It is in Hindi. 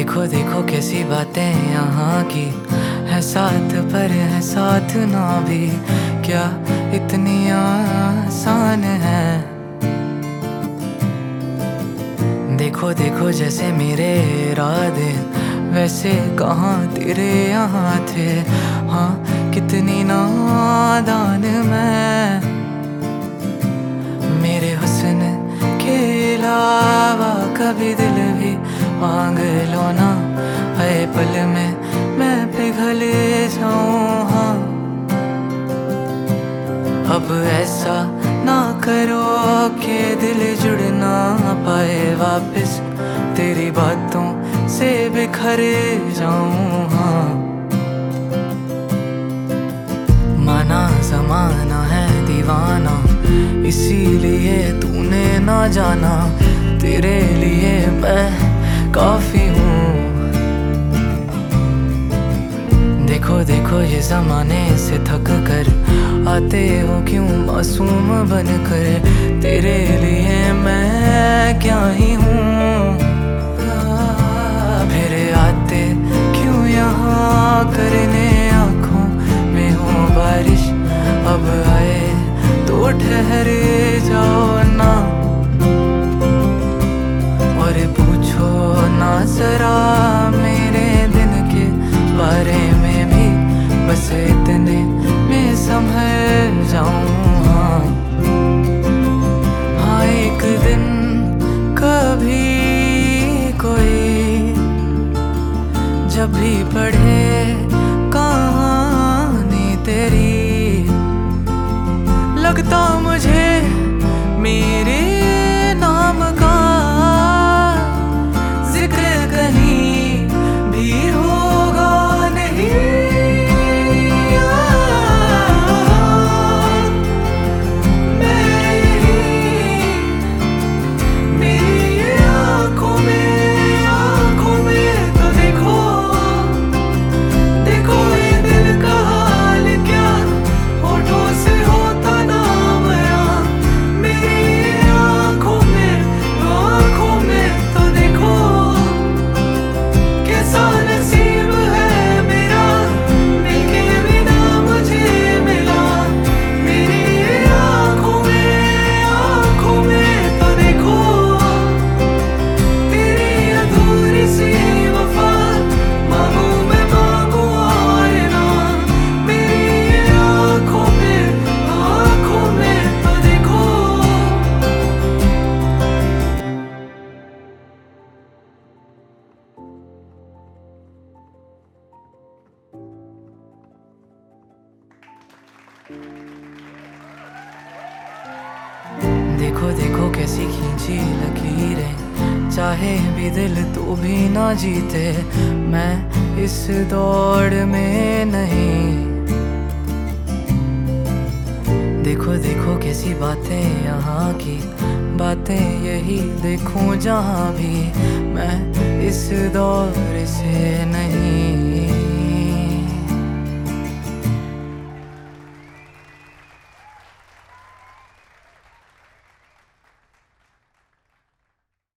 देखो देखो कैसी बातें यहाँ की। है साथ पर, है साथ ना भी। क्या इतनी आसान है? देखो देखो जैसे मेरे इरादे, वैसे कहाँ तेरे यहाँ थे। हाँ कितनी नादान मैं। मेरे हुस्न के अलावा कभी दिल मांग लो ना, है पल में मैं पिघल जाऊँ हाँ। अब ऐसा ना करो कि दिल जुड़ ना पाए वापस। तेरी बातों से बिखर जाऊँ हाँ। माना जमाना है दीवाना, इसीलिए तूने ना जाना। तेरे लिए मैं काफ़ी हूँ। देखो देखो ये जमाने से थक कर आते हो क्यों मासूम बन कर तेरे लिए मैं क्या ही जरा मेरे दिन के बारे में भी बस इतने में संभल जाऊँ हाँ। हाँ एक दिन कभी कोई जब भी पढ़े कहानी तेरी, लगता देखो देखो कैसी खींची लकीरें। चाहे भी दिल तो भी ना जीते, मैं इस दौड़ में नहीं। देखो देखो कैसी बातें यहाँ की। बातें यही देखूँ जहाँ भी, मैं इस दौर से नहीं।